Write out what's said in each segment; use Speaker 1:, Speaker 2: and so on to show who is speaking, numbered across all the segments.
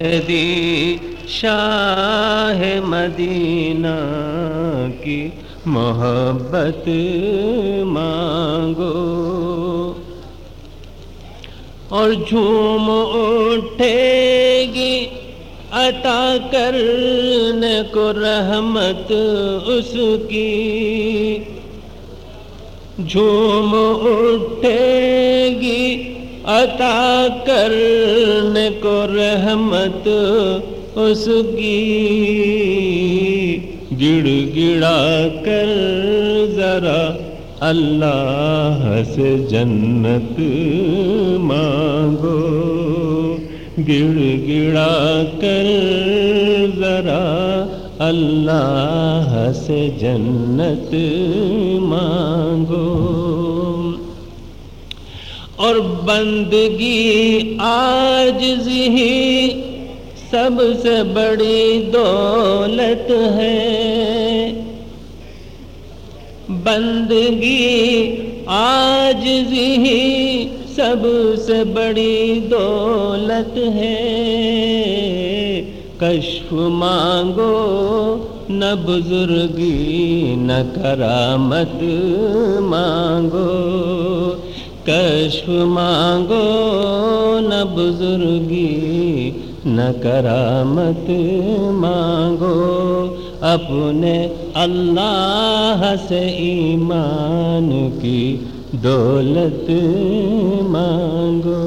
Speaker 1: دی شاہ مدینہ کی محبت مانگو۔ اور جھوم اٹھے گی عطا کرنے کو رحمت اس کی۔ جھوم اٹھے گی عطا کرنے کو رحمت اس کی۔ گڑ گڑا کر ذرا اللہ سے جنت مانگو۔ گڑ گڑا کر ذرا اللہ سے جنت مانگو۔ اور بندگی آج ہی سب سے بڑی دولت ہے۔ بندگی آج ہی سب سے بڑی دولت ہے۔ کشف مانگو نہ بزرگی، نہ کرامت مانگو۔ کشف مانگو نہ بزرگی، نہ کرامت مانگو۔ اپنے اللہ سے ایمان کی دولت مانگو۔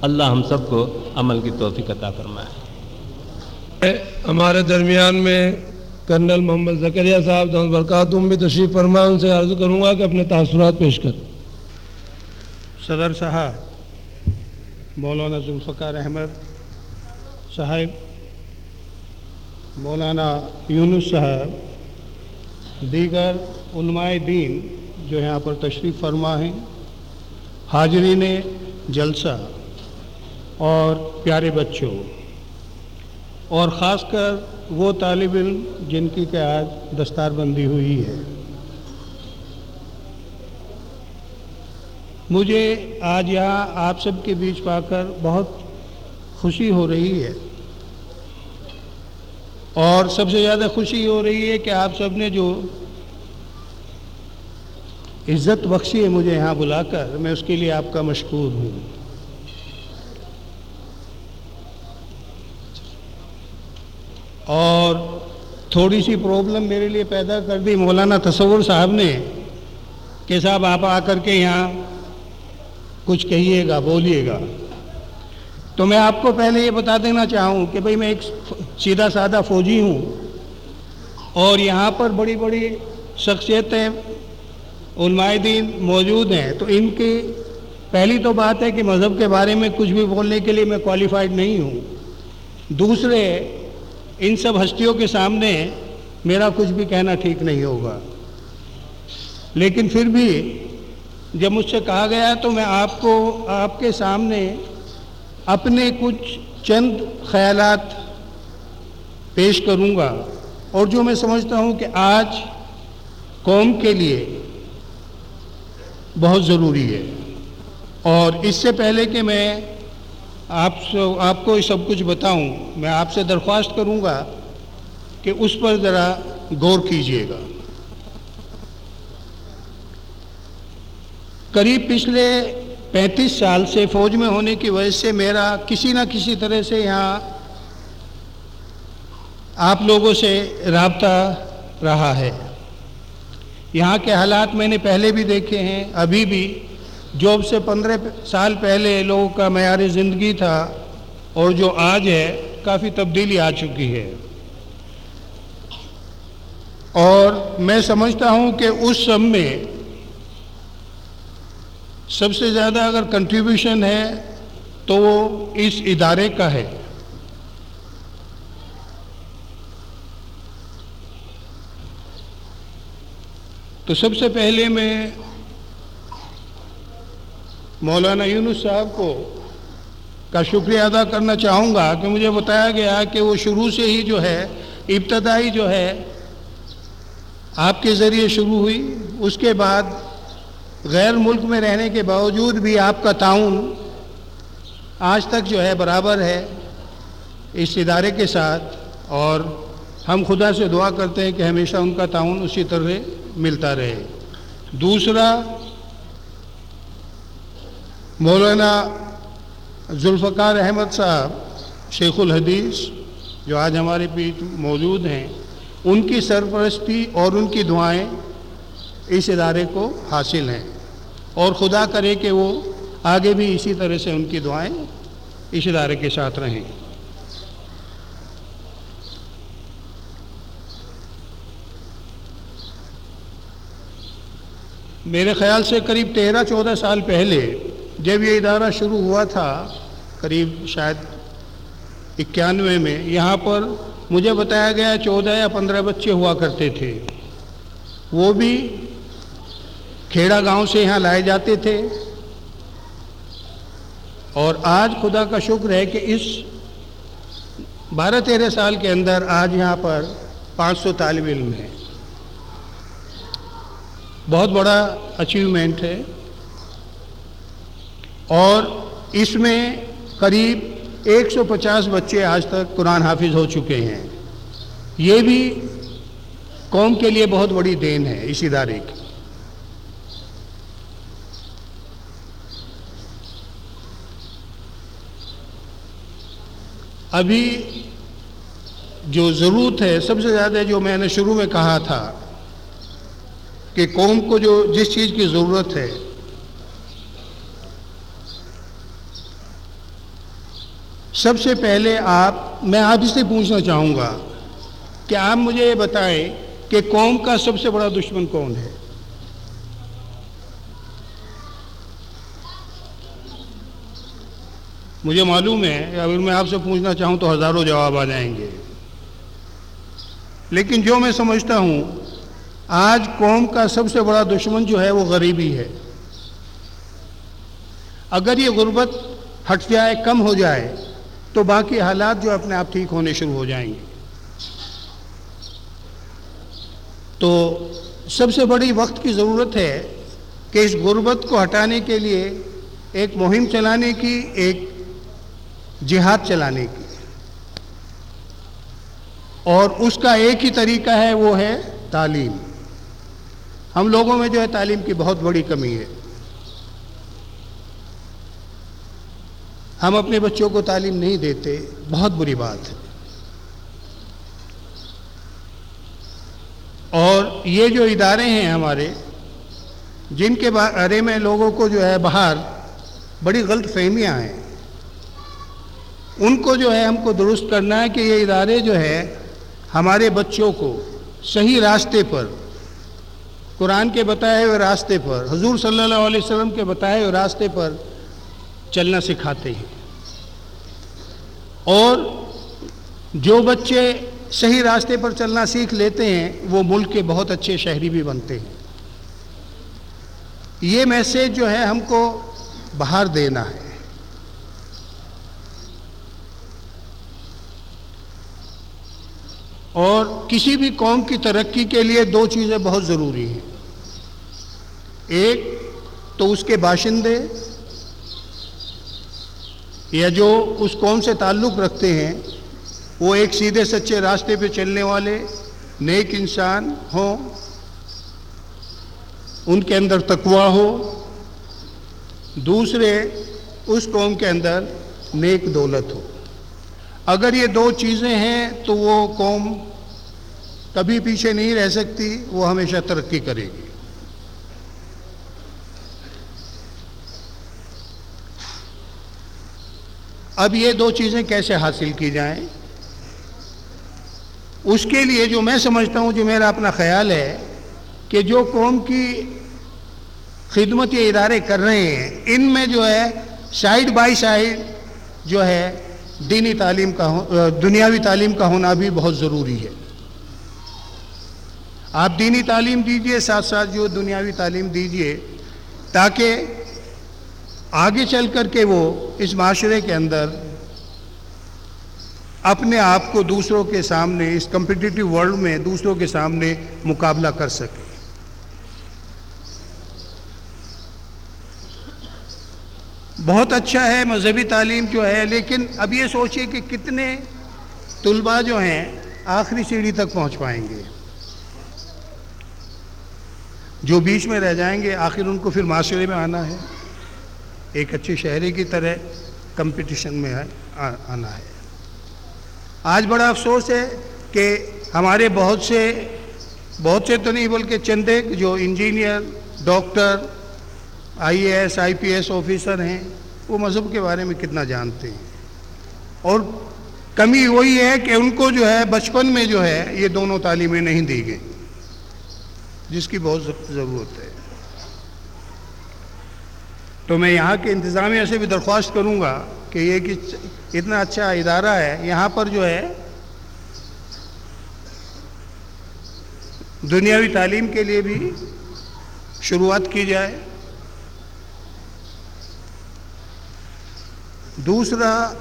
Speaker 1: اللہ ہم سب کو عمل کی توفیق عطا فرمائے۔
Speaker 2: ہمارے درمیان میں کرنل محمد زکریہ صاحب برکاتم بھی تشریف فرمان سے عرض کروں گا کہ اپنے تاثرات پیش کر
Speaker 3: صدر صاحب، مولانا ذوالفقار احمد صاحب، مولانا یونس صاحب، دیگر علماء دین جو یہاں پر تشریف فرما ہیں، حاضرین جلسہ اور پیارے بچوں، اور خاص کر وہ طالب علم جن کی کہ آج دستار بندی ہوئی ہے۔ مجھے آج یہاں آپ سب کے بیچ پا کر بہت خوشی ہو رہی ہے۔ اور سب سے زیادہ خوشی ہو رہی ہے کہ آپ سب نے جو عزت بخشی ہے مجھے یہاں بلا کر، میں اس کے لیے آپ کا مشکور ہوں۔ اور تھوڑی سی پرابلم میرے لیے پیدا کر دی مولانا تصور صاحب نے کہ صاحب آپ آ کر کے یہاں کچھ کہیے گا، بولیے گا۔ تو میں آپ کو پہلے یہ بتا دینا چاہوں کہ بھئی میں ایک سیدھا سادہ فوجی ہوں اور یہاں پر بڑی بڑی شخصیتیں علماء دین موجود ہیں۔ تو ان کی پہلی تو بات ہے کہ مذہب کے بارے میں کچھ بھی بولنے کے لیے میں کوالیفائڈ نہیں ہوں۔ دوسرے، ان سب ہستیوں کے سامنے میرا کچھ بھی کہنا ٹھیک نہیں ہوگا۔ لیکن پھر بھی جب مجھ سے کہا گیا تو میں آپ کو، آپ کے سامنے اپنے کچھ چند خیالات پیش کروں گا۔ اور جو میں سمجھتا ہوں کہ آج قوم کے لیے بہت ضروری ہے۔ اور اس سے پہلے کہ میں آپ سے آپ کو سب کچھ بتاؤں، میں آپ سے درخواست کروں گا کہ اس پر ذرا غور کیجیے گا۔ قریب پچھلے پینتیس سال سے فوج میں ہونے کی وجہ سے میرا کسی نہ کسی طرح سے یہاں آپ لوگوں سے رابطہ رہا ہے۔ یہاں کے حالات میں نے پہلے بھی دیکھے ہیں، ابھی بھی۔ جو سے پندرہ سال پہلے لوگوں کا معیار زندگی تھا اور جو آج ہے، کافی تبدیلی آ چکی ہے۔ اور میں سمجھتا ہوں کہ اس سب میں سب سے زیادہ اگر کنٹریبیوشن ہے تو وہ اس ادارے کا ہے۔ تو سب سے پہلے میں مولانا یونس صاحب کو کا شکریہ ادا کرنا چاہوں گا کہ مجھے بتایا گیا کہ وہ شروع سے ہی جو ہے، ابتدائی جو ہے، آپ کے ذریعے شروع ہوئی۔ اس کے بعد غیر ملک میں رہنے کے باوجود بھی آپ کا تعاون آج تک جو ہے برابر ہے اس ادارے کے ساتھ اور ہم خدا سے دعا کرتے ہیں کہ ہمیشہ ان کا تعاون اسی طرح ملتا رہے۔ دوسرا، مولانا ذوالفقار احمد صاحب، شیخ الحدیث جو آج ہمارے بیچ موجود ہیں، ان کی سرپرستی اور ان کی دعائیں اس ادارے کو حاصل ہیں۔ اور خدا کرے کہ وہ آگے بھی اسی طرح سے ان کی دعائیں اس ادارے کے ساتھ رہیں۔ میرے خیال سے قریب تیرہ چودہ سال پہلے جب یہ ادارہ شروع ہوا تھا، قریب شاید اکیانوے میں، یہاں پر مجھے بتایا گیا چودہ یا پندرہ بچے ہوا کرتے تھے۔ وہ بھی کھیڑا گاؤں سے یہاں لائے جاتے تھے۔ اور آج خدا کا شکر ہے کہ اس بارہ تیرہ سال کے اندر آج یہاں پر پانچ سو طالب علم ہیں۔ بہت بڑا اچیومنٹ ہے۔ اور اس میں قریب ایک سو پچاس بچے آج تک قرآن حافظ ہو چکے ہیں۔ یہ بھی قوم کے لیے بہت بڑی دین ہے اس ادارے کی۔ ابھی جو ضرورت ہے، سب سے زیادہ جو میں نے شروع میں کہا تھا کہ قوم کو جو جس چیز کی ضرورت ہے، سب سے پہلے آپ، میں آپ سے پوچھنا چاہوں گا کہ آپ مجھے یہ بتائیں کہ قوم کا سب سے بڑا دشمن کون ہے؟ مجھے معلوم ہے اگر میں آپ سے پوچھنا چاہوں تو ہزاروں جواب آ جائیں گے۔ لیکن جو میں سمجھتا ہوں، آج قوم کا سب سے بڑا دشمن جو ہے وہ غریبی ہے۔ اگر یہ غربت ہٹ جائے، کم ہو جائے، تو باقی حالات جو اپنے آپ ٹھیک ہونے شروع ہو جائیں گے۔ تو سب سے بڑی وقت کی ضرورت ہے کہ اس غربت کو ہٹانے کے لیے، ایک مہم چلانے کی، ایک جہاد چلانے کی۔ اور اس کا ایک ہی طریقہ ہے، وہ ہے تعلیم۔ ہم لوگوں میں جو ہے، تعلیم کی بہت بڑی کمی ہے۔ ہم اپنے بچوں کو تعلیم نہیں دیتے، بہت بری بات ہے۔ اور یہ جو ادارے ہیں ہمارے، جن کے بارے میں لوگوں کو جو ہے، باہر بڑی غلط فہمیاں ہیں۔ ان کو جو ہے ہم کو درست کرنا ہے کہ یہ ادارے جو ہے ہمارے بچوں کو صحیح راستے پر، قرآن کے بتائے ہوئے راستے پر، حضور صلی اللہ علیہ وسلم کے بتائے ہوئے راستے پر چلنا سکھاتے ہیں۔ اور جو بچے صحیح راستے پر چلنا سیکھ لیتے ہیں، وہ ملک کے بہت اچھے شہری بھی بنتے ہیں۔ یہ میسیج جو ہے ہم کو باہر دینا ہے۔ اور کسی بھی قوم کی ترقی کے لیے دو چیزیں بہت ضروری ہیں۔ ایک تو اس کے باشندے یا جو اس قوم سے تعلق رکھتے ہیں، وہ ایک سیدھے سچے راستے پہ چلنے والے، نیک انسان ہوں، ان کے اندر تقوا ہو۔ دوسرے، اس قوم کے اندر نیک دولت ہو۔ اگر یہ دو چیزیں ہیں تو وہ قوم کبھی پیچھے نہیں رہ سکتی، وہ ہمیشہ ترقی کرے گی۔ اب یہ دو چیزیں کیسے حاصل کی جائیں؟ اس کے لیے جو میں سمجھتا ہوں، جو میرا اپنا خیال ہے کہ جو قوم کی خدمت یہ ادارے کر رہے ہیں، ان میں جو ہے سائڈ بائی سائڈ جو ہے دینی تعلیم کا دنیاوی تعلیم کا ہونا بھی بہت ضروری ہے۔ آپ دینی تعلیم دیجیے، ساتھ ساتھ جو دنیاوی تعلیم دیجیے، تاکہ آگے چل کر کے وہ اس معاشرے کے اندر اپنے آپ کو دوسروں کے سامنے، اس کمپٹیٹیو ورلڈ میں دوسروں کے سامنے مقابلہ کر سکے۔ بہت اچھا ہے، مذہبی تعلیم جو ہے، لیکن اب یہ سوچئے کہ کتنے طلباء جو ہیں آخری سیڑھی تک پہنچ پائیں گے۔ جو بیچ میں رہ جائیں گے، آخر ان کو پھر معاشرے میں آنا ہے۔ ایک اچھے شہری کی طرح کمپٹیشن میں آنا ہے۔ آج بڑا افسوس ہے کہ ہمارے بہت سے بہت سے تو نہیں، بلکہ چندے جو engineer, doctor I A S, I P S officer ہیں، وہ مذہب کے بارے میں کتنا جانتے ہیں؟ اور کمی وہی ہے کہ ان کو جو ہے، بچپن میں جو ہے، یہ دونوں تعلیمیں نہیں دی گئی جس کی بہت ضرورت ہے۔ تو میں یہاں کے انتظامیہ سے بھی درخواست کروں گا کہ یہ کہ اتنا اچھا ادارہ ہے، یہاں پر جو ہے، دنیاوی تعلیم کے لیے بھی شروعات کی جائے۔ دوسرا،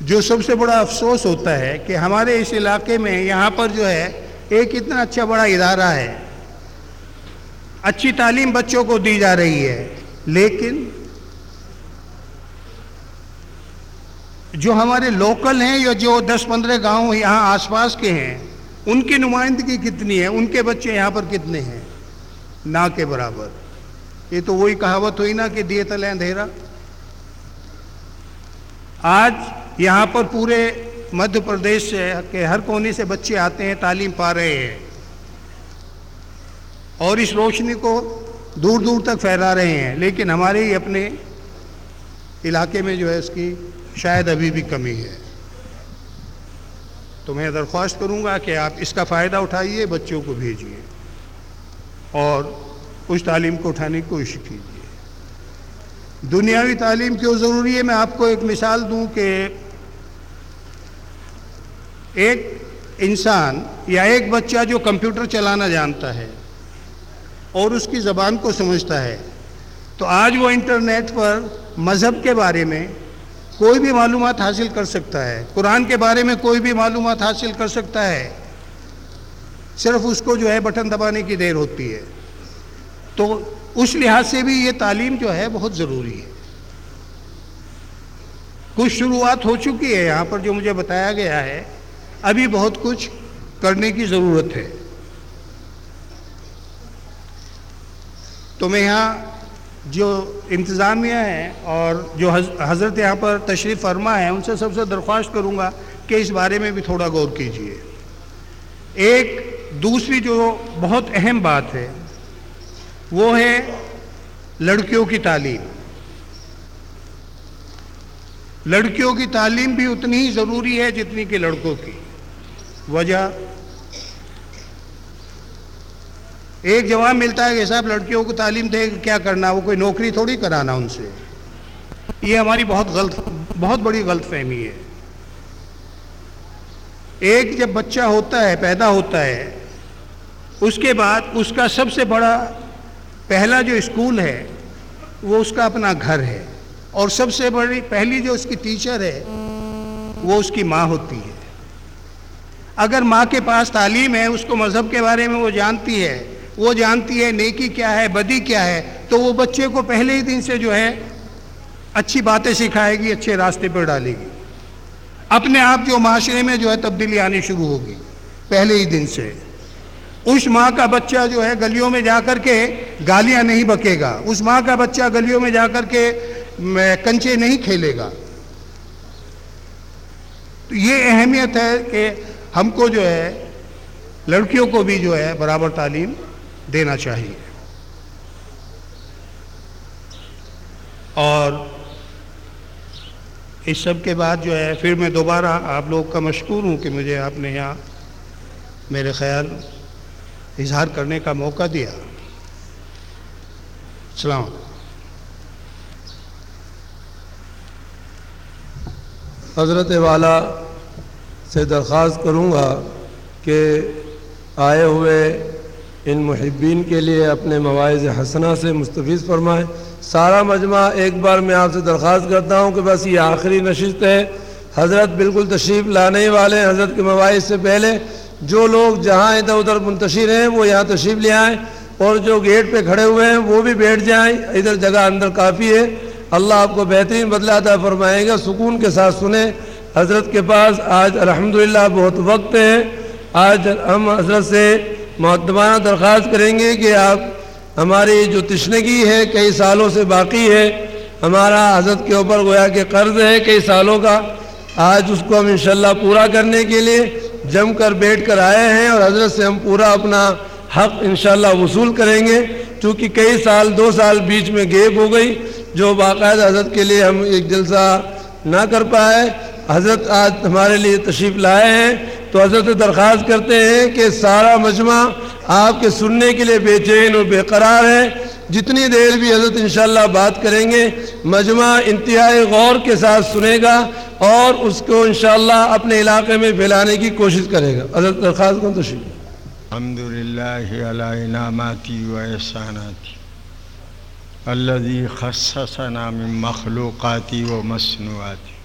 Speaker 3: جو سب سے بڑا افسوس ہوتا ہے کہ ہمارے اس علاقے میں یہاں پر جو ہے، ایک اتنا اچھا بڑا ادارہ ہے۔ اچھی تعلیم بچوں کو دی جا رہی ہے۔ لیکن جو ہمارے لوکل ہیں یا جو دس پندرہ گاؤں یہاں آس پاس کے ہیں، ان کی نمائندگی کتنی ہے؟ ان کے بچے یہاں پر کتنے ہیں؟ نہ کے برابر۔ یہ تو وہی کہاوت ہوئی نا کہ دیے تلے اندھیرا۔ آج یہاں پر پورے مدھیہ پردیش سے کہ ہر کونے سے بچے آتے ہیں، تعلیم پا رہے ہیں۔ اور اس روشنی کو دور دور تک پھیلا رہے ہیں۔ لیکن ہمارے ہی اپنے علاقے میں جو ہے اس کی شاید ابھی بھی کمی ہے۔ تو میں درخواست کروں گا کہ آپ اس کا فائدہ اٹھائیے، بچوں کو بھیجیے اور اس تعلیم کو اٹھانے کی کوشش کیجیے۔ دنیاوی تعلیم کیوں ضروری ہے؟ میں آپ کو ایک مثال دوں کہ ایک انسان یا ایک بچہ جو کمپیوٹر چلانا جانتا ہے اور اس کی زبان کو سمجھتا ہے، تو آج وہ انٹرنیٹ پر مذہب کے بارے میں کوئی بھی معلومات حاصل کر سکتا ہے، قرآن کے بارے میں کوئی بھی معلومات حاصل کر سکتا ہے، صرف اس کو جو ہے بٹن دبانے کی دیر ہوتی ہے۔ تو اس لحاظ سے بھی یہ تعلیم جو ہے بہت ضروری ہے۔ کچھ شروعات ہو چکی ہے یہاں پر جو مجھے بتایا گیا ہے، ابھی بہت کچھ کرنے کی ضرورت ہے۔ تو میں یہاں جو انتظامیہ ہیں اور جو حضرت یہاں پر تشریف فرما ہے ان سے سب سے درخواست کروں گا کہ اس بارے میں بھی تھوڑا غور کیجیے۔ ایک دوسری جو بہت اہم بات ہے وہ ہے لڑکیوں کی تعلیم۔ لڑکیوں کی تعلیم بھی اتنی ہی ضروری ہے جتنی کہ لڑکوں کی۔ وجہ۔ ایک جواب ملتا ہے کہ صاحب لڑکیوں کو تعلیم دے کیا کرنا، وہ کوئی نوکری تھوڑی کرانا ان سے۔ یہ ہماری بہت غلط، بہت بڑی غلط فہمی ہے۔ ایک جب بچہ ہوتا ہے، پیدا ہوتا ہے، اس کے بعد اس کا سب سے بڑا پہلا جو اسکول ہے، وہ اس کا اپنا گھر ہے۔ اور سب سے بڑی، پہلی جو اس کی ٹیچر ہے، وہ اس کی ماں ہوتی ہے۔ اگر ماں کے پاس تعلیم ہے، اس کو مذہب کے بارے میں وہ جانتی ہے۔ وہ جانتی ہے نیکی کیا ہے، بدی کیا ہے۔ تو وہ بچے کو پہلے ہی دن سے جو ہے، اچھی باتیں سکھائے گی، اچھے راستے پر ڈالے گی۔ اپنے آپ جو معاشرے میں جو ہے تبدیلی آنی شروع ہوگی پہلے ہی دن سے۔ اس ماں کا بچہ جو ہے گلیوں میں جا کر کے گالیاں نہیں بکے گا۔ اس ماں کا بچہ گلیوں میں جا کر کے کنچے نہیں کھیلے گا۔ تو یہ اہمیت ہے کہ ہم کو جو ہے لڑکیوں کو بھی جو ہے برابر تعلیم دینا چاہیے۔ اور اس سب کے بعد جو ہے پھر میں دوبارہ آپ لوگ کا مشکور ہوں کہ مجھے آپ نے یہاں میرے خیال اظہار کرنے کا موقع دیا۔ السلام
Speaker 2: حضرت والا سے درخواست کروں گا کہ آئے ہوئے ان محبین کے لیے اپنے مواعظ حسنہ سے مستفیض فرمائیں۔ سارا مجمع ایک بار میں آپ سے درخواست کرتا ہوں کہ بس یہ آخری نشست ہے۔ حضرت بالکل تشریف لانے والے ہیں، حضرت کے مواعظ سے پہلے۔ جو لوگ جہاں ادھر ادھر منتشر ہیں، وہ یہاں تشریف لے آئیں اور جو گیٹ پہ کھڑے ہوئے ہیں، وہ بھی بیٹھ جائیں۔ ادھر جگہ اندر کافی ہے۔ اللہ آپ کو بہترین بدلہ عطا فرمائے گا۔ سکون کے ساتھ سنیں۔ حضرت کے پاس آج الحمدللہ بہت وقت ہے۔ آج ہم حضرت سے معتمانہ درخواست کریں گے کہ آپ ہماری جو تشنگی ہے، کئی سالوں سے باقی ہے۔ ہمارا حضرت کے اوپر گویا کہ قرض ہے کئی سالوں کا۔ آج اس کو ہم انشاءاللہ پورا کرنے کے لیے جم کر بیٹھ کر آئے ہیں اور حضرت سے ہم پورا اپنا حق انشاءاللہ وصول کریں گے۔ چونکہ کئی سال، دو سال بیچ میں گیپ ہو گئی، جو باقاعدہ حضرت کے لیے ہم ایک جلسہ نہ کر پائے۔ حضرت آج ہمارے لیے تشریف لائے ہیں۔ تو حضرت درخواست کرتے ہیں کہ سارا مجمع آپ کے سننے کے لیے بے چین اور بے قرار ہے۔ جتنی دیر بھی حضرت انشاءاللہ بات کریں گے، مجمع انتہائی غور کے ساتھ سنے گا اور اس کو انشاءاللہ اپنے علاقے میں پھیلانے کی کوشش کرے گا۔ حضرت درخواست کو تشریف
Speaker 4: الحمد للہ لله على انعاماتي واحساناتي الذي خصصنا من مخلوقاتي ومصنوعاتي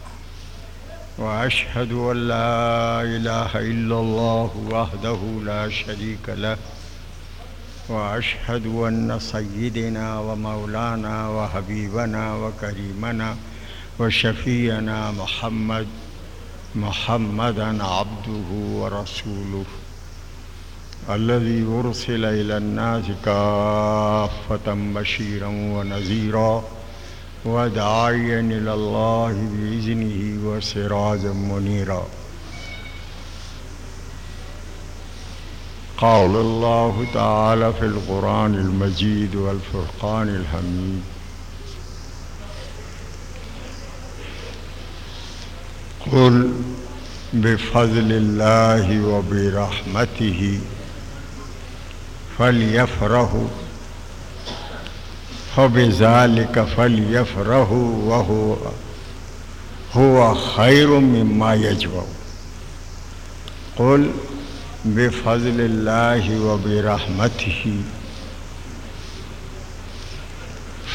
Speaker 4: واشهد ان لا اله الا الله وحده لا شريك له وأشهد أن سيدنا ومولانا وحبيبنا وكريمنا وشفيعنا محمد محمدا عبده ورسوله الذي أرسل إلى الناس كافة بشيرا ونذيرا وداعيا إلى الله بإذنه وسراجا منيرا. قال الله تعالى في القرآن المجيد والفرقان الحميد. قل بفضل الله وبرحمته فليفرحوا فبذلك فليفرحوا وهو هو خير مما يجمعون. قل بفضل الله وبرحمته.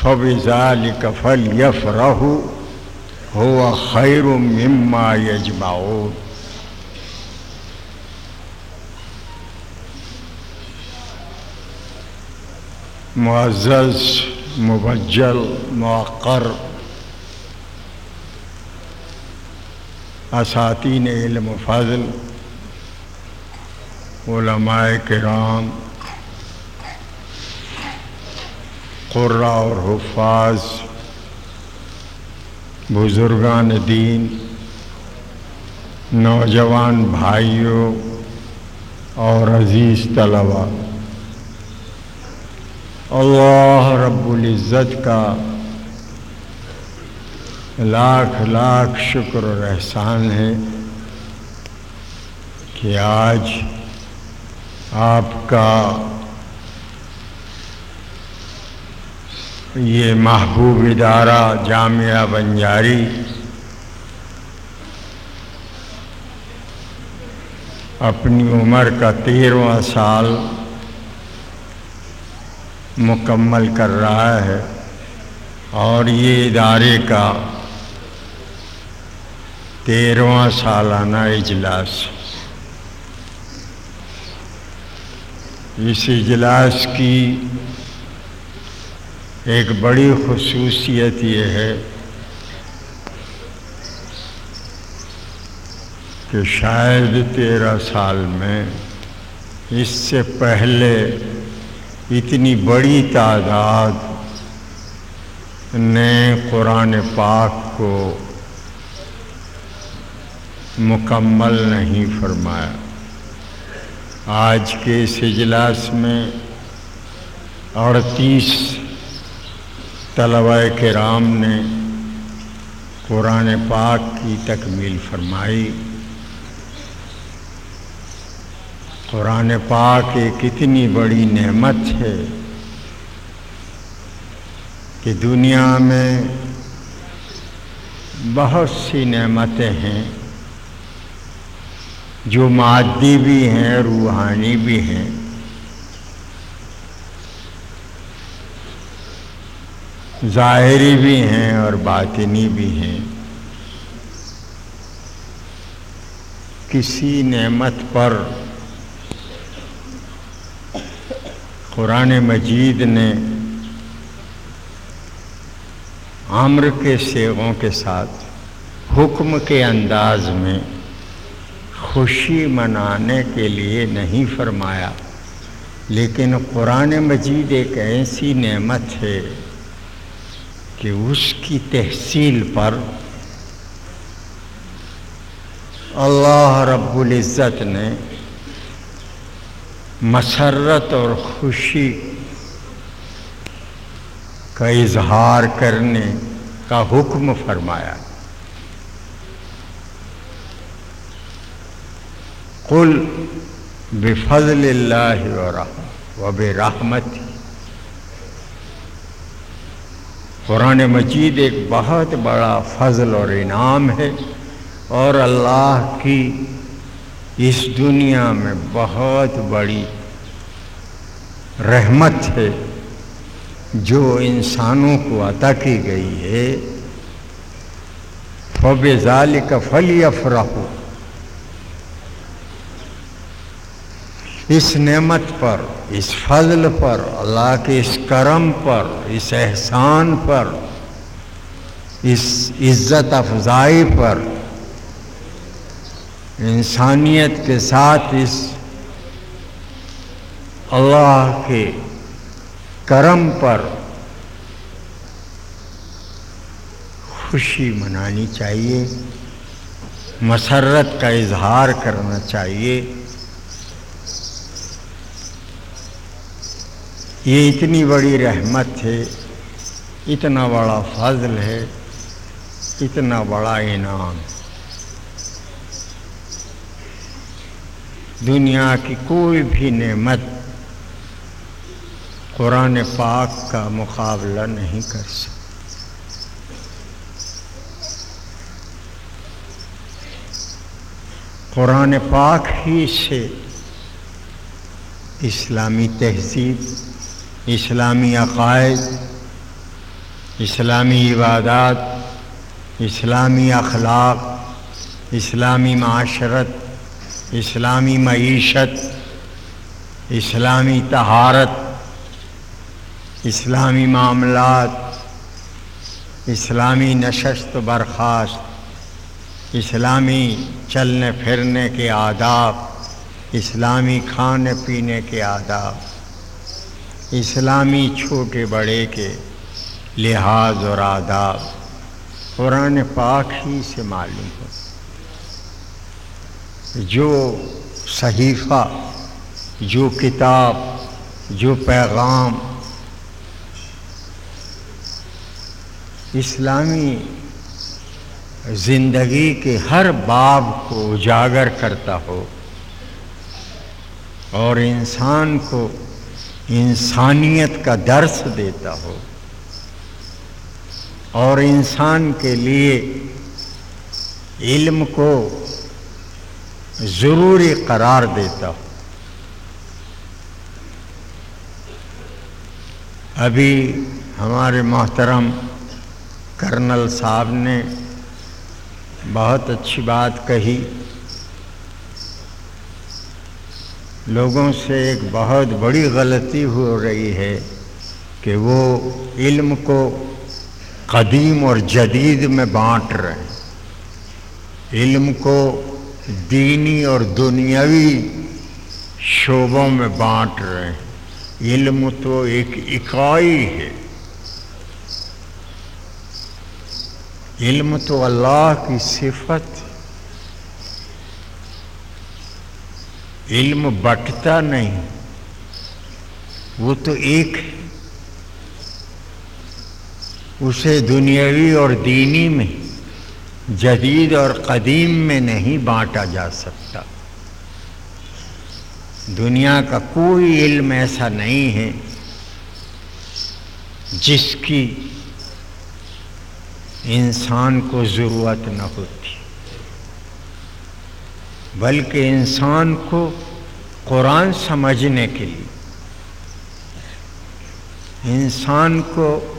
Speaker 4: فبذلك فليفرحوا هو خير مما يجمعون. معزز مبجل موقر اساتین علم فضل علماء کرام قرہ اور حفاظ، بزرگان دین، نوجوان بھائیوں اور عزیز طلبا اللہ رب العزت کا لاکھ لاکھ شکر اور احسان ہے کہ آج آپ کا یہ محبوب ادارہ جامعہ بنجاری اپنی عمر کا تیرواں سال مکمل کر رہا ہے اور یہ ادارے کا تیرواں سالانہ اجلاس اس اجلاس کی ایک بڑی خصوصیت یہ ہے کہ شاید تیرہ سال میں اس سے پہلے اتنی بڑی تعداد نے قرآن پاک کو مکمل نہیں فرمایا۔ آج کے اس اجلاس میں اڑتیس طلباء کرام نے قرآن پاک کی تکمیل فرمائی۔ قرآن پاک ایک اتنی بڑی نعمت ہے کہ دنیا میں بہت سی نعمتیں ہیں۔ جو مادی بھی ہیں، روحانی بھی ہیں۔ ظاہری بھی ہیں اور باطنی بھی ہیں۔ کسی نعمت پر قرآن مجید نے عمر کے سیغوں کے ساتھ، حکم کے انداز میں خوشی منانے کے لیے نہیں فرمایا، لیکن قرآن مجید ایک ایسی نعمت ہے کہ اس کی تحصیل پر اللہ رب العزت نے مسرت اور خوشی کا اظہار کرنے کا حکم فرمایا۔ قل بفضل اللہ و بے رحمت قرآن مجید ایک بہت بڑا فضل اور انعام ہے اور اللہ کی اس دنیا میں بہت بڑی رحمت ہے جو انسانوں کو عطا کی گئی ہے۔ فب ظال کا فلی افراہ اس نعمت پر، اس فضل پر، اللہ کے اس کرم پر، اس احسان پر، اس عزت افزائی پر، انسانیت کے ساتھ اس اللہ کے کرم پر خوشی منانی چاہیے، مسرت کا اظہار کرنا چاہیے۔ یہ اتنی بڑی رحمت ہے، اتنا بڑا فضل ہے، اتنا بڑا انعام۔ دنیا کی کوئی بھی نعمت قرآن پاک کا مقابلہ نہیں کر سکتی قرآن پاک ہی سے اسلامی تہذیب اسلامی عقائد، اسلامی عبادات، اسلامی اخلاق، اسلامی معاشرت، اسلامی معیشت، اسلامی تہارت اسلامی معاملات، اسلامی نشست و برخاست، اسلامی چلنے پھرنے کے آداب، اسلامی کھانے پینے کے آداب۔ اسلامی چھوٹے بڑے کے لحاظ اور آداب قرآن پاک ہی سے معلوم ہو۔ جو صحیفہ، جو کتاب، جو پیغام اسلامی زندگی کے ہر باب کو اجاگر کرتا ہو اور انسان کو انسانیت کا درس دیتا ہو اور انسان کے لیے علم کو ضروری قرار دیتا ہو۔ ابھی ہمارے محترم کرنل صاحب نے بہت اچھی بات کہی۔ لوگوں سے ایک بہت بڑی غلطی ہو رہی ہے کہ وہ علم کو قدیم اور جدید میں بانٹ رہے ہیں۔ علم کو دینی اور دنیاوی شعبوں میں بانٹ رہے ہیں۔ علم تو ایک اکائی ہے۔ علم تو اللہ کی صفت علم بٹتا نہیں۔ وہ تو ایک ہے۔ اسے دنیاوی اور دینی میں جدید اور قدیم میں نہیں بانٹا جا سکتا۔ دنیا کا کوئی علم ایسا نہیں ہے جس کی انسان کو ضرورت نہ ہوتی۔ بلکہ انسان کو قرآن سمجھنے کے لیے۔ انسان کو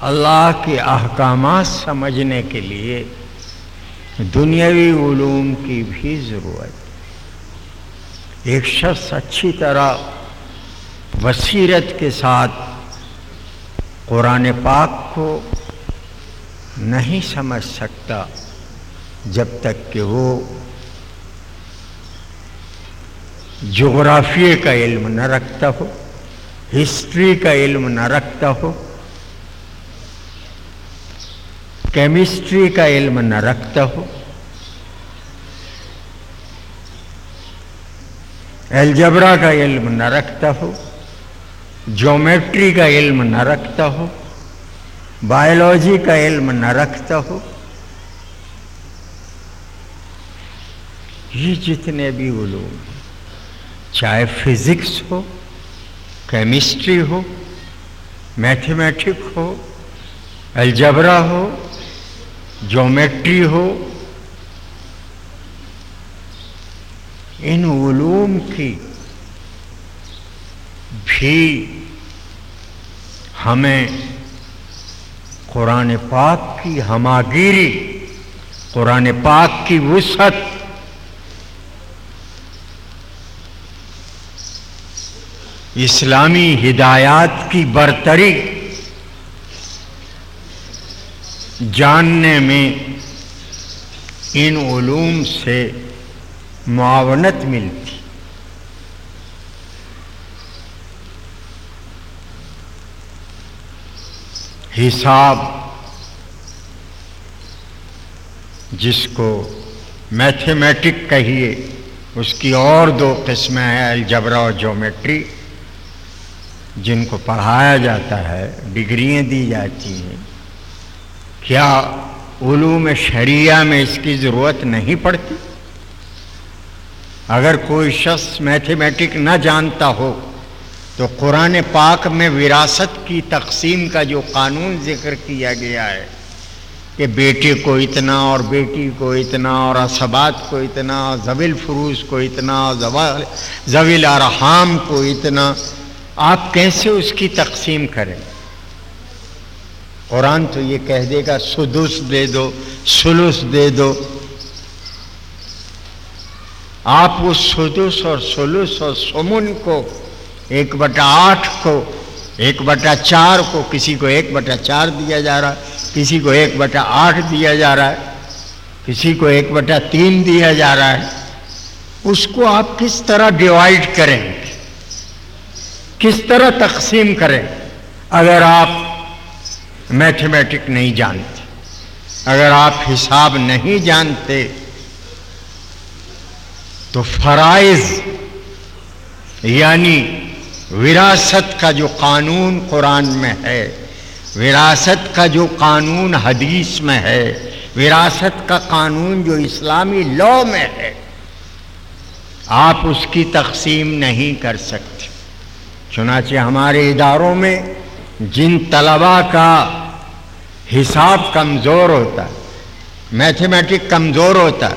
Speaker 4: اللہ کے احکامات سمجھنے کے لیے دنیاوی علوم کی بھی ضرورت۔ ایک شخص اچھی طرح بصیرت کے ساتھ قرآن پاک کو نہیں سمجھ سکتا۔ جب تک کہ وہ جغرافیے کا علم نہ رکھتا ہو، ہسٹری کا علم نہ رکھتا ہو، کیمسٹری کا علم نہ رکھتا ہو، الجبرا کا علم نہ رکھتا ہو جومیٹری کا علم نہ رکھتا ہو، بایولوجی کا علم نہ رکھتا ہو یہ جتنے بھی علوم ہیں، چاہے فزکس ہو، کیمسٹری ہو، میتھمیٹک ہو، الجبرا ہو جومیٹری ہو، ان علوم کی بھی ہمیں قرآن پاک کی ہماگیری، قرآن پاک کی وسعت اسلامی ہدایات کی برتری جاننے میں ان علوم سے معاونت ملتی۔ حساب جس کو میتھمیٹک کہیے، اس کی اور دو قسمیں ہیں، الجبرا اور جومیٹری جن کو پڑھایا جاتا ہے، ڈگریاں دی جاتی ہیں۔ کیا علوم شریعہ میں اس کی ضرورت نہیں پڑتی؟ اگر کوئی شخص میتھمیٹک نہ جانتا ہو، تو قرآن پاک میں وراثت کی تقسیم کا جو قانون ذکر کیا گیا ہے کہ بیٹے کو اتنا اور بیٹی کو اتنا اور اسبات کو اتنا زویل فروز کو اتنا زویل ارحام کو اتنا آپ کیسے اس کی تقسیم کریں؟ قرآن تو یہ کہہ دے گا، سدس دے دو سلوس دے دو۔ آپ اس سدس اور سلوس اور سمن کو، ایک بٹا آٹھ کو، ایک بٹا چار کو، کسی کو ایک بٹا چار دیا جا رہا ہے کسی کو ایک بٹا آٹھ دیا جا رہا ہے کسی کو ایک بٹا تین دیا جا رہا۔ ہے اس کو آپ کس طرح ڈیوائڈ کریں؟ کس طرح تقسیم کریں؟ اگر آپ میتھمیٹک نہیں جانتے، اگر آپ حساب نہیں جانتے، تو فرائض یعنی وراثت کا جو قانون قرآن میں ہے، وراثت کا جو قانون حدیث میں ہے، وراثت کا قانون جو اسلامی لا میں ہے، آپ اس کی تقسیم نہیں کر سکتے۔ چنانچہ ہمارے اداروں میں جن طلباء کا حساب کمزور ہوتا ہے میتھمیٹک کمزور ہوتا ہے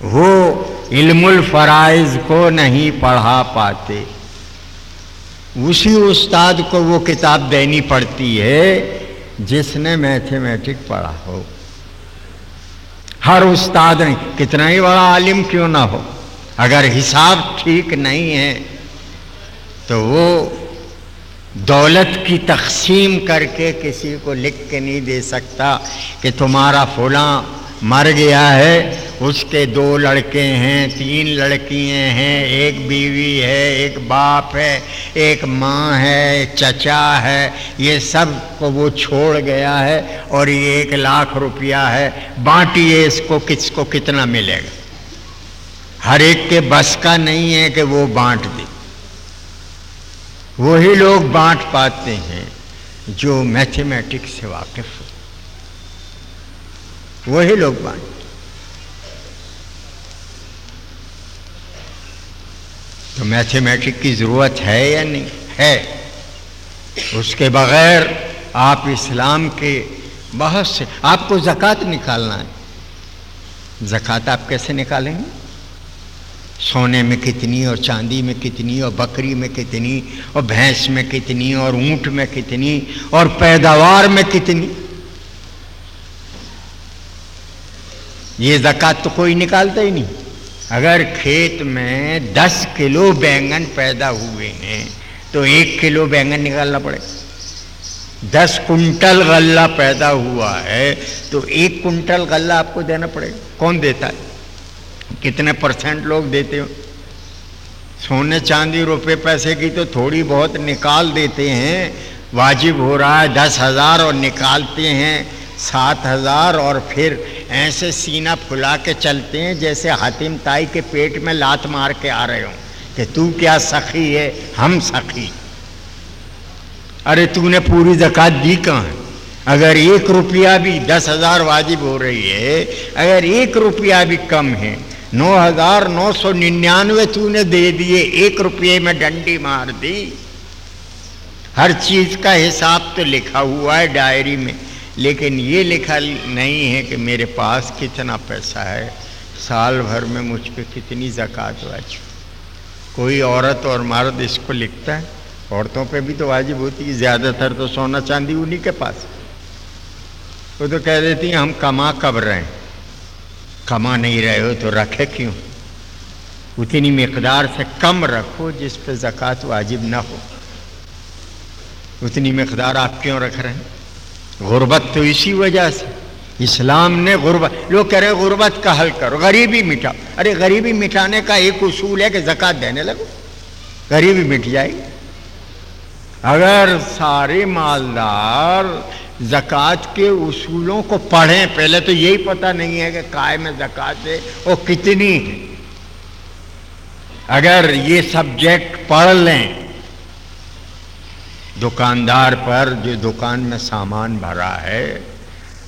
Speaker 4: وہ علم الفرائض کو نہیں پڑھا پاتے۔ اسی استاد کو وہ کتاب دینی پڑتی ہے جس نے میتھمیٹک پڑھا ہو۔ ہر استاد نے، کتنا ہی بڑا عالم کیوں نہ ہو۔ اگر حساب ٹھیک نہیں ہے تو وہ دولت کی تقسیم کر کے کسی کو لکھ کے نہیں دے سکتا کہ تمہارا فلاں مر گیا ہے، اس کے دو لڑکے ہیں، تین لڑکیاں ہیں، ایک بیوی ہے، ایک باپ ہے، ایک ماں ہے، ایک چچا ہے، یہ سب کو وہ چھوڑ گیا ہے اور یہ ایک لاکھ روپیہ ہے، بانٹیے اس کو کس کو کتنا ملے گا؟ ہر ایک کے بس کا نہیں ہے کہ وہ بانٹ دے۔ وہی لوگ بانٹ پاتے ہیں جو میتھمیٹک سے واقف ہو وہی لوگ بانٹ۔ تو میتھمیٹک کی ضرورت ہے یا نہیں؟ ہے۔ اس کے بغیر آپ اسلام کے بہت سے آپ کو زکوٰۃ نکالنا ہے۔ زکوٰۃ آپ کیسے نکالیں گے؟ سونے میں کتنی اور چاندی میں کتنی اور بکری میں کتنی اور بھینس میں کتنی اور اونٹ میں کتنی اور پیداوار میں کتنی؟ یہ زکوٰۃ تو کوئی نکالتا ہی نہیں۔ اگر کھیت میں دس کلو بینگن پیدا ہوئے ہیں تو ایک کلو بینگن نکالنا پڑے۔ دس کنٹل غلہ پیدا ہوا ہے تو ایک کنٹل غلہ آپ کو دینا پڑے۔ گا کون دیتا ہے؟ کتنے پرسنٹ لوگ دیتے ہو؟ سونے چاندی روپے پیسے کی تو تھوڑی بہت نکال دیتے ہیں، واجب ہو رہا ہے دس ہزار اور نکالتے ہیں سات ہزار اور پھر ایسے سینہ پھلا کے چلتے ہیں جیسے حاتم تائی کے پیٹ میں لات مار کے آ رہے ہوں کہ تو کیا سخی ہے، ہم سخی۔ ارے تو نے پوری زکات دی کہاں؟ اگر ایک روپیہ بھی دس ہزار واجب ہو رہی ہے، اگر ایک روپیہ بھی کم ہے نو ہزار نو سو ننانوے تو نے دے دیے ایک روپیے میں ڈنڈی مار دی۔ ہر چیز کا حساب تو لکھا ہوا ہے ڈائری میں، لیکن یہ لکھا نہیں ہے کہ میرے پاس کتنا پیسہ ہے۔ سال بھر میں مجھ پہ کتنی زکوٰۃ واجب۔ کوئی عورت اور مرد اس کو لکھتا ہے، عورتوں پہ بھی تو واجب ہوتی ہے، زیادہ تر تو سونا چاندی انہی کے پاس۔ وہ تو کہہ دیتی ہیں، ہم کما کب رہے ہیں؟ کما نہیں رہے ہو تو رکھے کیوں؟ اتنی مقدار سے کم رکھو جس پہ زکوٰۃ واجب نہ ہو۔ اتنی مقدار آپ کیوں رکھ رہے ہیں؟ غربت تو اسی وجہ سے۔ اسلام نے غربت، لوگ کہہ رہے ہیں غربت کا حل کرو، غریبی مٹاؤ۔ ارے غریبی مٹانے کا ایک اصول ہے کہ زکوٰۃ دینے لگو۔ غریبی مٹ جائے گی۔ اگر سارے مالدار زکوٰۃ کے اصولوں کو پڑھیں۔ پہلے تو یہی پتہ نہیں ہے کہ قائم میں زکوٰۃ ہے وہ کتنی ہے اگر یہ سبجیکٹ پڑھ لیں، دکاندار پر جو دکان میں سامان بھرا ہے،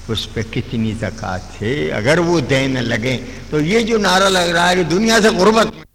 Speaker 4: اس پہ کتنی زکوٰۃ ہے؟ اگر وہ دینے لگیں تو یہ جو نعرہ لگ رہا ہے کہ دنیا سے غربت۔